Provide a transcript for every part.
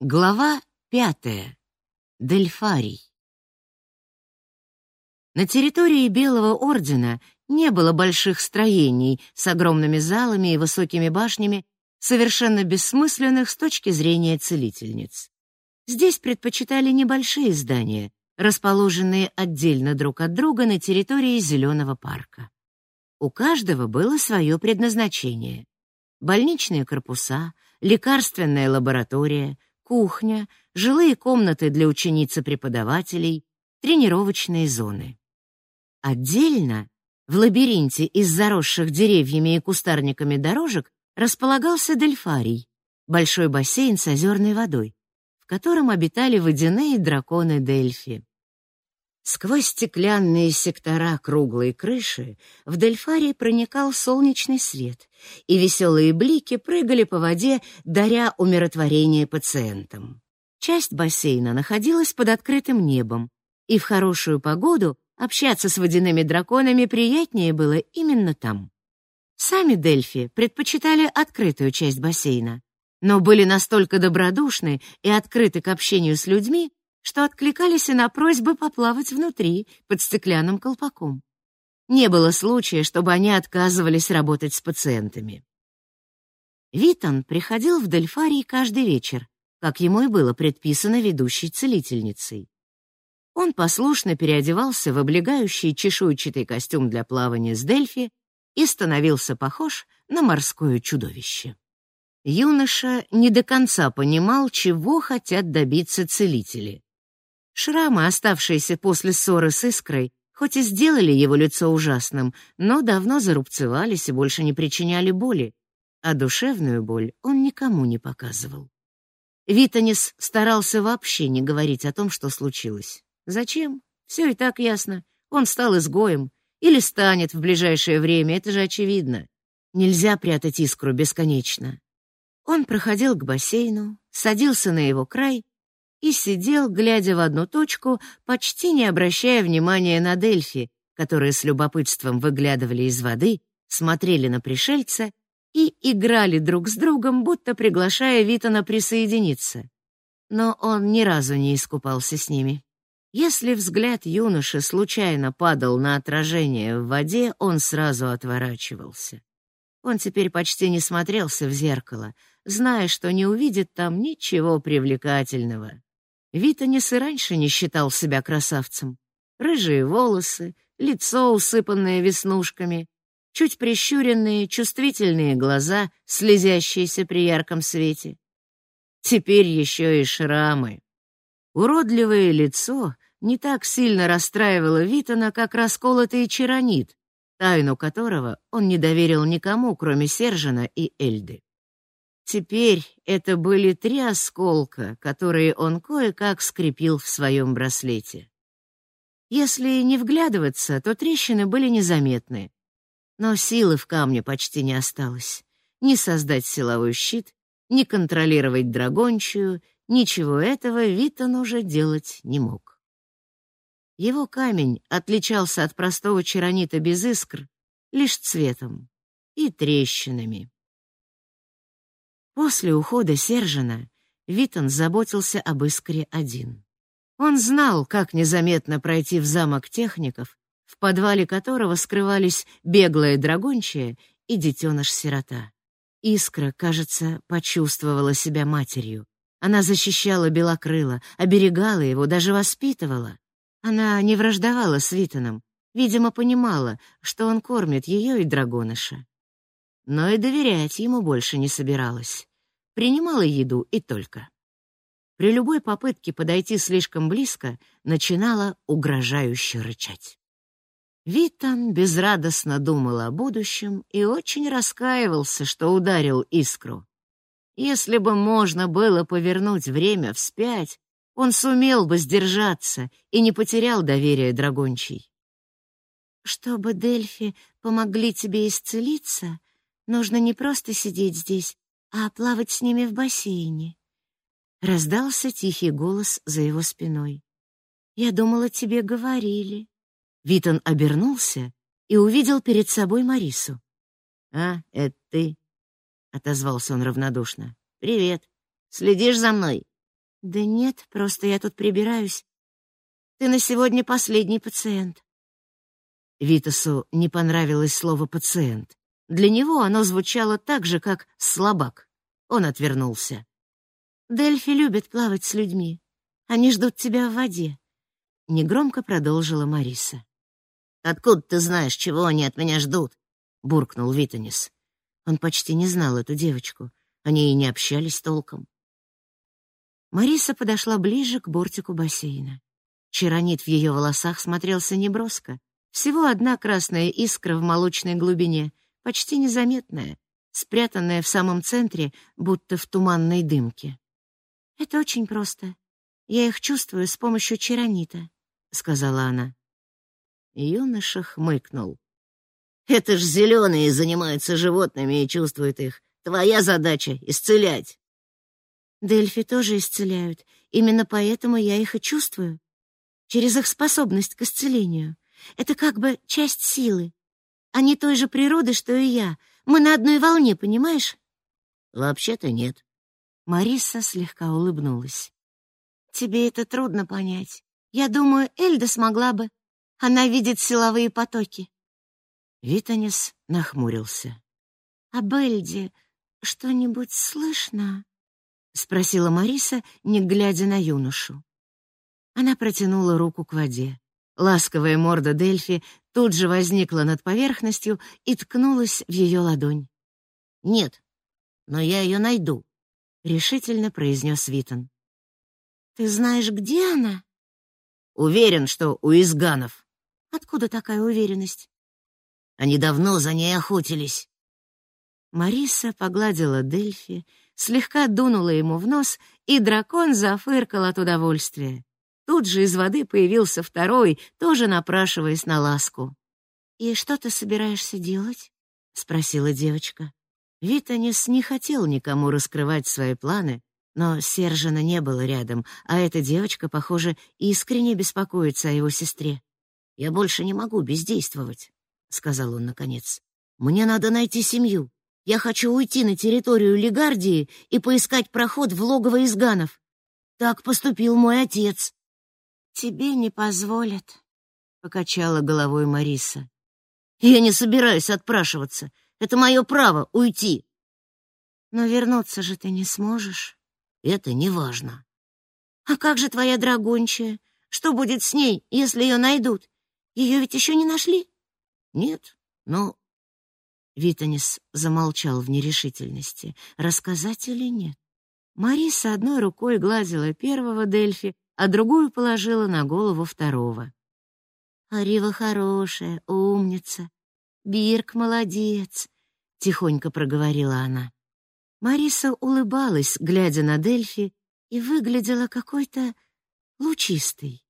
Глава пятая. Дельфарий. На территории Белого Ордена не было больших строений с огромными залами и высокими башнями, совершенно бессмысленных с точки зрения целительниц. Здесь предпочитали небольшие здания, расположенные отдельно друг от друга на территории Зеленого парка. У каждого было свое предназначение. Больничные корпуса, лекарственная лаборатория — кухня, жилые комнаты для учениц и преподавателей, тренировочные зоны. Отдельно, в лабиринте из заросших деревьями и кустарниками дорожек, располагался дельфарий, большой бассейн с озерной водой, в котором обитали водяные драконы Дельфи. Сквозь стеклянные сектора круглой крыши в Дельфарий проникал солнечный свет, и веселые блики прыгали по воде, даря умиротворение пациентам. Часть бассейна находилась под открытым небом, и в хорошую погоду общаться с водяными драконами приятнее было именно там. Сами Дельфи предпочитали открытую часть бассейна, но были настолько добродушны и открыты к общению с людьми, что откликались и на просьбы поплавать внутри, под стеклянным колпаком. Не было случая, чтобы они отказывались работать с пациентами. Витон приходил в Дельфарий каждый вечер, как ему и было предписано ведущей целительницей. Он послушно переодевался в облегающий чешуйчатый костюм для плавания с Дельфи и становился похож на морское чудовище. Юноша не до конца понимал, чего хотят добиться целители. Шрамы, оставшиеся после ссоры с Искрой, хоть и сделали его лицо ужасным, но давно зарубцевались и больше не причиняли боли, а душевную боль он никому не показывал. Витанис старался вообще не говорить о том, что случилось. Зачем? Все и так ясно. Он стал изгоем или станет в ближайшее время, это же очевидно. Нельзя прятать искру бесконечно. Он проходил к бассейну, садился на его край и сидел, глядя в одну точку, почти не обращая внимания на Дельфи, которые с любопытством выглядывали из воды, смотрели на пришельца и играли друг с другом, будто приглашая Витона присоединиться. Но он ни разу не искупался с ними. Если взгляд юноши случайно падал на отражение в воде, он сразу отворачивался. Он теперь почти не смотрелся в зеркало, зная, что не увидит там ничего привлекательного. Витанис и раньше не считал себя красавцем. Рыжие волосы, лицо, усыпанное веснушками, чуть прищуренные, чувствительные глаза, слезящиеся при ярком свете. Теперь еще и шрамы. Уродливое лицо не так сильно расстраивало Витана, как расколотый черонит, тайну которого он не доверил никому, кроме Сержана и Эльды. Теперь это были три осколка, которые он кое-как скрепил в своем браслете. Если не вглядываться, то трещины были незаметны. Но силы в камне почти не осталось. Ни создать силовой щит, ни контролировать драгончую, ничего этого Витон уже делать не мог. Его камень отличался от простого черонита без искр лишь цветом и трещинами. После ухода Сержана Витон заботился об Искре один. Он знал, как незаметно пройти в замок техников, в подвале которого скрывались беглая драгончая и детеныш-сирота. Искра, кажется, почувствовала себя матерью. Она защищала Белокрыла, оберегала его, даже воспитывала. Она не враждовала с Витоном, видимо, понимала, что он кормит ее и драгоныша но и доверять ему больше не собиралась. Принимала еду и только. При любой попытке подойти слишком близко, начинала угрожающе рычать. Витан безрадостно думал о будущем и очень раскаивался, что ударил искру. Если бы можно было повернуть время вспять, он сумел бы сдержаться и не потерял доверия драгончий. «Чтобы Дельфи помогли тебе исцелиться, Нужно не просто сидеть здесь, а плавать с ними в бассейне. Раздался тихий голос за его спиной. Я думала, тебе говорили. Витон обернулся и увидел перед собой Марису. А, это ты? отозвался он равнодушно. Привет. Следишь за мной? Да нет, просто я тут прибираюсь. Ты на сегодня последний пациент. Витасу не понравилось слово пациент. Для него оно звучало так же, как слабак. Он отвернулся. Дельфи любит плавать с людьми. Они ждут тебя в воде, негромко продолжила Мариса. Откуда ты знаешь, чего они от меня ждут? буркнул Витанис. Он почти не знал эту девочку. Они и не общались толком. Мариса подошла ближе к бортику бассейна. Чаранит в ее волосах смотрелся неброско. Всего одна красная искра в молочной глубине, почти незаметная, спрятанная в самом центре, будто в туманной дымке. Это очень просто. Я их чувствую с помощью чаранита, сказала она. Юноша хмыкнул. Это ж зеленые занимаются животными и чувствуют их. Твоя задача исцелять. Дельфи тоже исцеляют. Именно поэтому я их и чувствую. Через их способность к исцелению. Это как бы часть силы. Они той же природы, что и я. Мы на одной волне, понимаешь? Вообще-то нет. Мариса слегка улыбнулась. Тебе это трудно понять. Я думаю, Эльда смогла бы. Она видит силовые потоки. Витанис нахмурился. А Эльде что-нибудь слышно? спросила Мариса, не глядя на юношу. Она протянула руку к воде. Ласковая морда Дельфи тут же возникла над поверхностью и ткнулась в ее ладонь. Нет, но я ее найду, решительно произнес Витон. Ты знаешь, где она? Уверен, что у изганов. Откуда такая уверенность? Они давно за ней охотились. Мариса погладила Дельфи, слегка дунула ему в нос, и дракон зафыркал от удовольствия. Тут же из воды появился второй, тоже напрашиваясь на ласку. «И что ты собираешься делать?» — спросила девочка. Витанис не хотел никому раскрывать свои планы, но Сержана не было рядом, а эта девочка, похоже, искренне беспокоится о его сестре. «Я больше не могу бездействовать», — сказал он наконец. «Мне надо найти семью. Я хочу уйти на территорию Легардии и поискать проход в логово изганов. Так поступил мой отец». «Тебе не позволят», — покачала головой Мариса. «Я не собираюсь отпрашиваться. Это мое право — уйти». «Но вернуться же ты не сможешь». «Это не важно». «А как же твоя драгончая? Что будет с ней, если ее найдут? Ее ведь еще не нашли?» «Нет, но...» Витанис замолчал в нерешительности, рассказать или нет. Мариса одной рукой гладила первого Дельфи, а другую положила на голову второго. «Арива хорошая, умница. Бирк молодец», — тихонько проговорила она. Мариса улыбалась, глядя на Дельфи, и выглядела какой-то лучистой.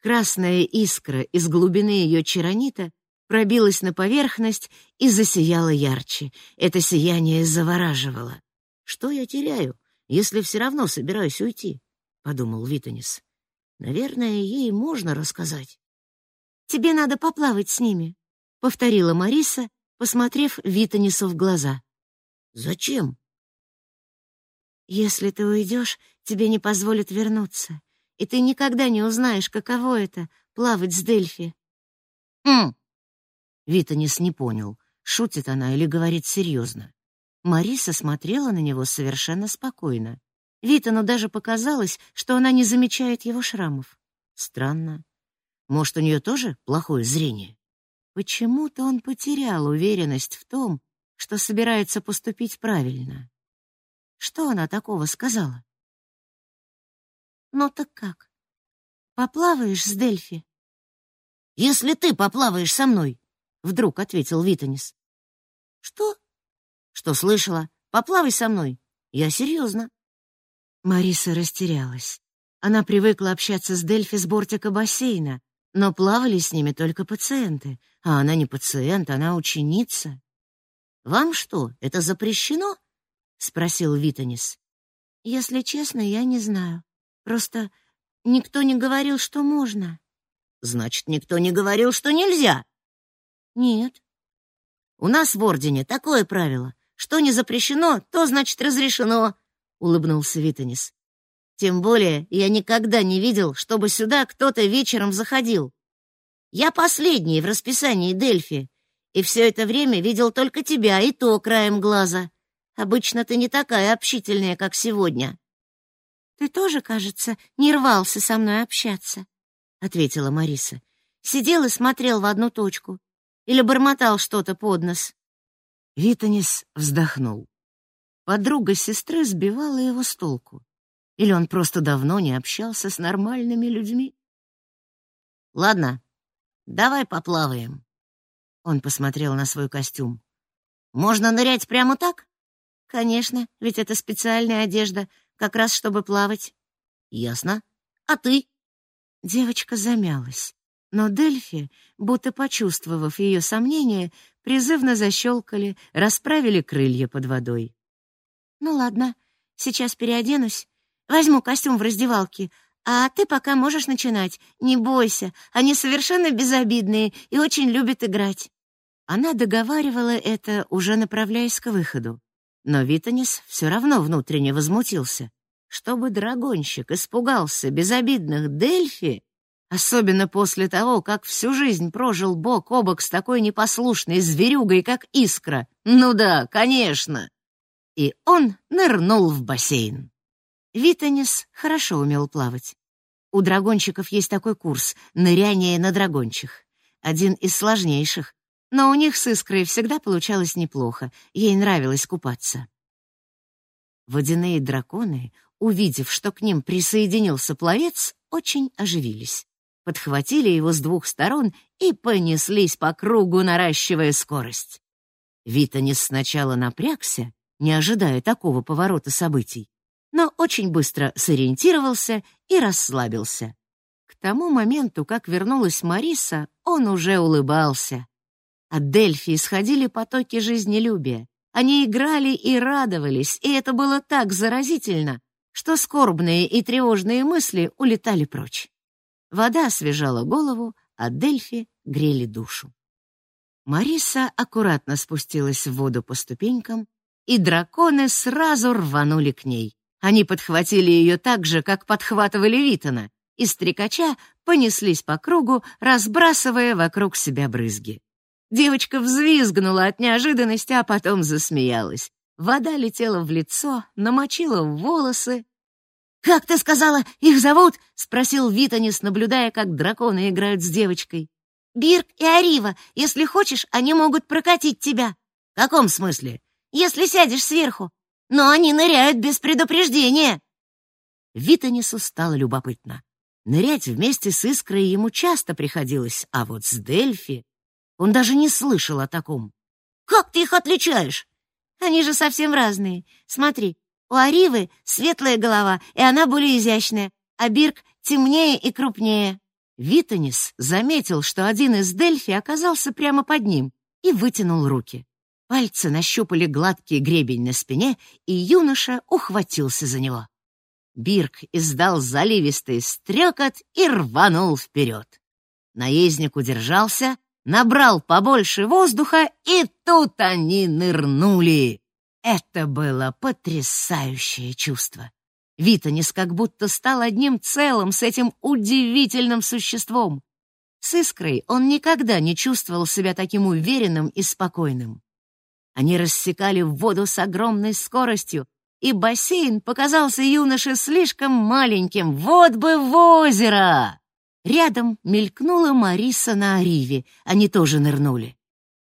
Красная искра из глубины ее чаранита пробилась на поверхность и засияла ярче. Это сияние завораживало. «Что я теряю, если все равно собираюсь уйти?» — подумал Витанис. «Наверное, ей можно рассказать». «Тебе надо поплавать с ними», — повторила Мариса, посмотрев Витанису в глаза. «Зачем?» «Если ты уйдешь, тебе не позволят вернуться, и ты никогда не узнаешь, каково это — плавать с Дельфи». «Хм!» Витанис не понял, шутит она или говорит серьезно. Мариса смотрела на него совершенно спокойно. Витану даже показалось, что она не замечает его шрамов. Странно. Может, у нее тоже плохое зрение? Почему-то он потерял уверенность в том, что собирается поступить правильно. Что она такого сказала? Ну так как? Поплаваешь с Дельфи? Если ты поплаваешь со мной, вдруг ответил Витанис. Что? Что слышала? Поплавай со мной. Я серьезно. Мариса растерялась. Она привыкла общаться с Дельфи с бортика бассейна, но плавали с ними только пациенты, а она не пациент, она ученица. «Вам что, это запрещено?» — спросил Витанис. «Если честно, я не знаю. Просто никто не говорил, что можно». «Значит, никто не говорил, что нельзя?» «Нет». «У нас в Ордене такое правило. Что не запрещено, то, значит, разрешено улыбнулся Витанис. Тем более я никогда не видел, чтобы сюда кто-то вечером заходил. Я последний в расписании Дельфи, и все это время видел только тебя, и то краем глаза. Обычно ты не такая общительная, как сегодня. Ты тоже, кажется, не рвался со мной общаться, ответила Мариса. Сидел и смотрел в одну точку или бормотал что-то под нос. Витанис вздохнул. Подруга сестры сбивала его с толку. Или он просто давно не общался с нормальными людьми? Ладно, давай поплаваем. Он посмотрел на свой костюм. Можно нырять прямо так? Конечно, ведь это специальная одежда, как раз чтобы плавать. Ясно. А ты? Девочка замялась, но Дельфи, будто почувствовав ее сомнения, призывно защелкали, расправили крылья под водой. Ну ладно, сейчас переоденусь, возьму костюм в раздевалке, а ты пока можешь начинать. Не бойся, они совершенно безобидные и очень любят играть. Она договаривала это, уже направляясь к выходу. Но Витанис все равно внутренне возмутился. Чтобы драгонщик испугался безобидных Дельфи, особенно после того, как всю жизнь прожил бок о бок с такой непослушной зверюгой, как Искра. Ну да, конечно. И он нырнул в бассейн. Витанис хорошо умел плавать. У драгончиков есть такой курс — ныряние на драгончих. Один из сложнейших, но у них с Искрой всегда получалось неплохо, ей нравилось купаться. Водяные драконы, увидев, что к ним присоединился пловец, очень оживились. Подхватили его с двух сторон и понеслись по кругу, наращивая скорость. Витанис сначала напрягся, не ожидая такого поворота событий, но очень быстро сориентировался и расслабился. К тому моменту, как вернулась Мариса, он уже улыбался. От Дельфи исходили потоки жизнелюбия. Они играли и радовались, и это было так заразительно, что скорбные и тревожные мысли улетали прочь. Вода освежала голову, а Дельфи грели душу. Мариса аккуратно спустилась в воду по ступенькам, и драконы сразу рванули к ней. Они подхватили ее так же, как подхватывали Витана, и стрекача понеслись по кругу, разбрасывая вокруг себя брызги. Девочка взвизгнула от неожиданности, а потом засмеялась. Вода летела в лицо, намочила волосы. «Как ты сказала, их зовут?» — спросил Витанис, наблюдая, как драконы играют с девочкой. «Бирк и Арива. Если хочешь, они могут прокатить тебя». «В каком смысле?» «Если сядешь сверху. Но они ныряют без предупреждения». Витанису стало любопытно. Нырять вместе с Искрой ему часто приходилось, а вот с Дельфи он даже не слышал о таком. «Как ты их отличаешь?» «Они же совсем разные. Смотри, у Аривы светлая голова, и она более изящная, а Бирк темнее и крупнее». Витанис заметил, что один из Дельфи оказался прямо под ним и вытянул руки. Пальцы нащупали гладкий гребень на спине, и юноша ухватился за него. Бирк издал заливистый стрекот и рванул вперед. Наездник удержался, набрал побольше воздуха, и тут они нырнули. Это было потрясающее чувство. Витанис как будто стал одним целым с этим удивительным существом. С Искрой он никогда не чувствовал себя таким уверенным и спокойным. Они рассекали воду с огромной скоростью, и бассейн показался юноше слишком маленьким. Вот бы в озеро! Рядом мелькнула Мариса на Ариве, они тоже нырнули.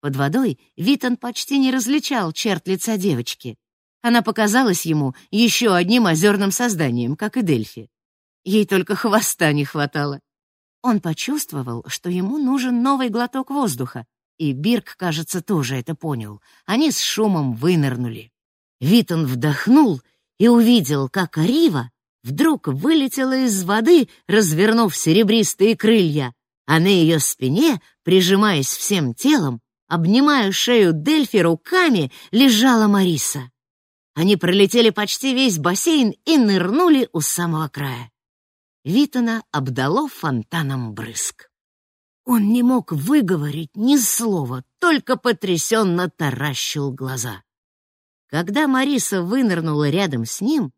Под водой Витан почти не различал черт лица девочки. Она показалась ему еще одним озерным созданием, как и Дельфи. Ей только хвоста не хватало. Он почувствовал, что ему нужен новый глоток воздуха, и Бирк, кажется, тоже это понял. Они с шумом вынырнули. Витан вдохнул и увидел, как Арива вдруг вылетела из воды, развернув серебристые крылья, а на ее спине, прижимаясь всем телом, обнимая шею Дельфи руками, лежала Мариса. Они пролетели почти весь бассейн и нырнули у самого края. Витана обдало фонтаном брызг. Он не мог выговорить ни слова, только потрясенно таращил глаза. Когда Мариса вынырнула рядом с ним,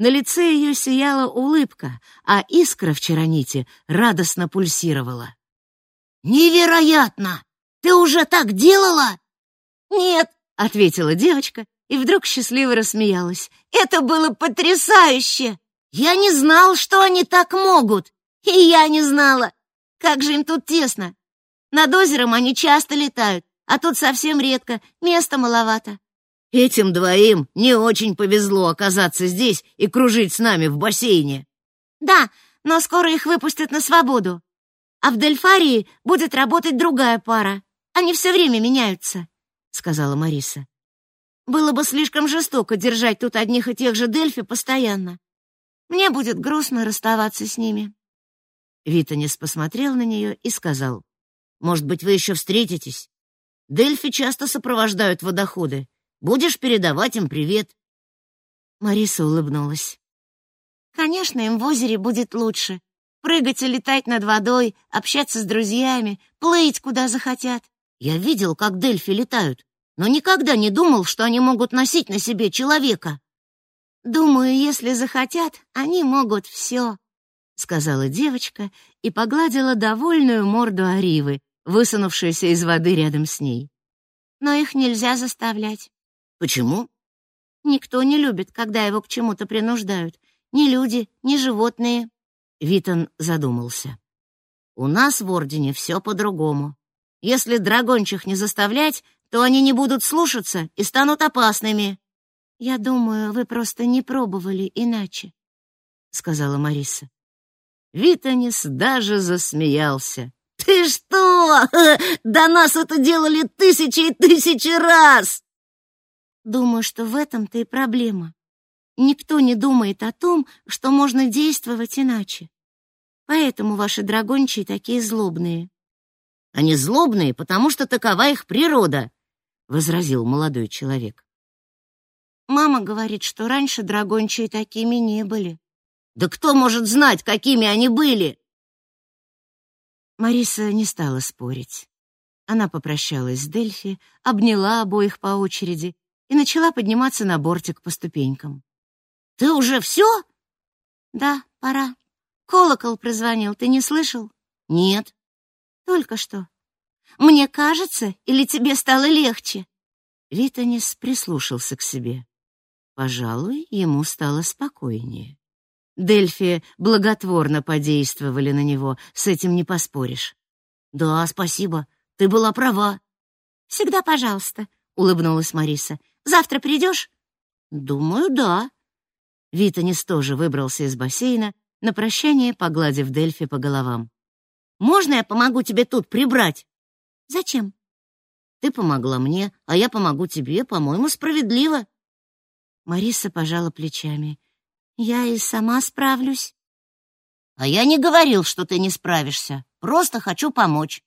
На лице ее сияла улыбка, а искра в чероните радостно пульсировала. «Невероятно! Ты уже так делала?» «Нет», — ответила девочка и вдруг счастливо рассмеялась. «Это было потрясающе! Я не знал, что они так могут, и я не знала. Как же им тут тесно! Над озером они часто летают, а тут совсем редко, места маловато. Этим двоим не очень повезло оказаться здесь и кружить с нами в бассейне. Да, но скоро их выпустят на свободу. А в Дельфарии будет работать другая пара. Они все время меняются, сказала Мариса. Было бы слишком жестоко держать тут одних и тех же Дельфи постоянно. Мне будет грустно расставаться с ними. Витанис посмотрел на нее и сказал: "Может быть, вы еще встретитесь? Дельфи часто сопровождают водоходы. Будешь передавать им привет. Мариса улыбнулась. Конечно, им в озере будет лучше. Прыгать и летать над водой, общаться с друзьями, плыть куда захотят. Я видел, как дельфи летают, но никогда не думал, что они могут носить на себе человека. Думаю, если захотят, они могут все, сказала девочка и погладила довольную морду Аривы, высунувшуюся из воды рядом с ней. Но их нельзя заставлять. Почему? Никто не любит, когда его к чему-то принуждают. Ни люди, ни животные. Витон задумался. У нас в Ордене все по-другому. Если драгончих не заставлять, то они не будут слушаться и станут опасными. Я думаю, вы просто не пробовали иначе, сказала Мариса. Витонис даже засмеялся. Ты что? До нас это делали тысячи и тысячи раз. Думаю, что в этом-то и проблема. Никто не думает о том, что можно действовать иначе. Поэтому ваши драгончие такие злобные. Они злобные, потому что такова их природа, возразил молодой человек. Мама говорит, что раньше драгончие такими не были. Да кто может знать, какими они были? Мариса не стала спорить. Она попрощалась с Дельфи, обняла обоих по очереди и начала подниматься на бортик по ступенькам. «Ты уже все?» «Да, пора. Колокол прозвонил, ты не слышал?» «Нет». «Только что. Мне кажется, или тебе стало легче?» Витанис прислушался к себе. Пожалуй, ему стало спокойнее. Дельфи благотворно подействовали на него, с этим не поспоришь. «Да, спасибо, ты была права». «Всегда пожалуйста», — улыбнулась Мариса. Завтра придешь?» «Думаю, да». Витанис тоже выбрался из бассейна, на прощание погладив Дельфи по головам. «Можно я помогу тебе тут прибрать?» «Зачем?» «Ты помогла мне, а я помогу тебе, по-моему, справедливо». Мариса пожала плечами. «Я и сама справлюсь». «А я не говорил, что ты не справишься. Просто хочу помочь».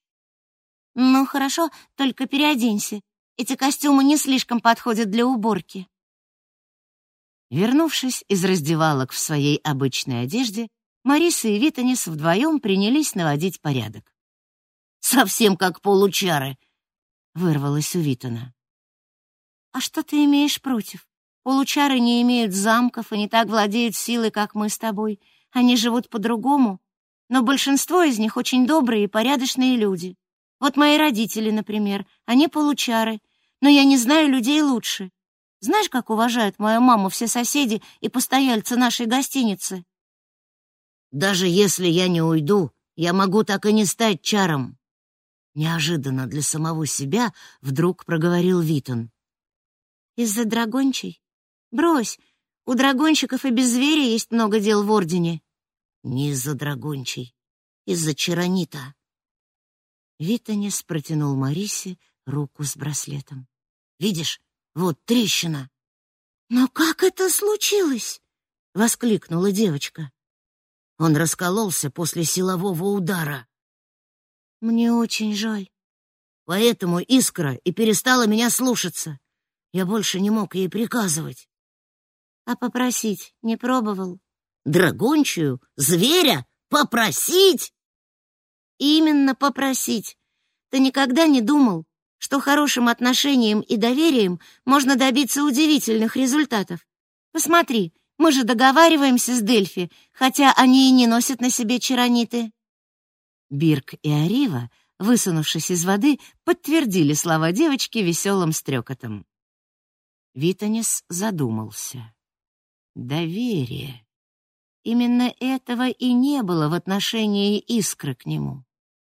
«Ну, хорошо, только переоденься. Эти костюмы не слишком подходят для уборки. Вернувшись из раздевалок в своей обычной одежде, Мариса и Витанис вдвоем принялись наводить порядок. «Совсем как получары!» — вырвалось у Витана. «А что ты имеешь против? Получары не имеют замков и не так владеют силой, как мы с тобой. Они живут по-другому, но большинство из них очень добрые и порядочные люди. Вот мои родители, например, они получары, но я не знаю людей лучше. Знаешь, как уважают мою маму все соседи и постояльцы нашей гостиницы? Даже если я не уйду, я могу так и не стать чаром. Неожиданно для самого себя вдруг проговорил Витон. Из-за драгончей? Брось, у драгонщиков и без зверя есть много дел в Ордене. Не из-за драгончей, из-за чаронита. Витанис протянул Марисе руку с браслетом. «Видишь, вот трещина». «Но как это случилось?» — воскликнула девочка. Он раскололся после силового удара. «Мне очень жаль». Поэтому Искра и перестала меня слушаться. Я больше не мог ей приказывать. А попросить не пробовал? Драгончую? Зверя? Попросить? Именно попросить. Ты никогда не думал, что хорошим отношением и доверием можно добиться удивительных результатов? Посмотри, Мы же договариваемся с Дельфи, хотя они и не носят на себе чарониты. Бирк и Арива, высунувшись из воды, подтвердили слова девочки веселым стрекотом. Витанис задумался. Доверие. Именно этого и не было в отношении Искры к нему.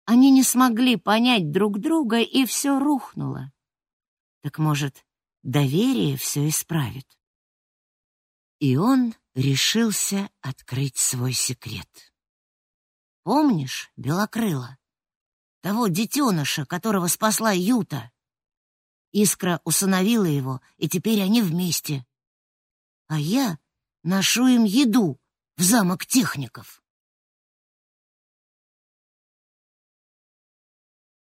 Они не смогли понять друг друга, и все рухнуло. Так может, доверие все исправит? И он решился открыть свой секрет. Помнишь Белокрыла? Того детеныша, которого спасла Юта? Искра усыновила его, и теперь они вместе. А я ношу им еду в замок техников.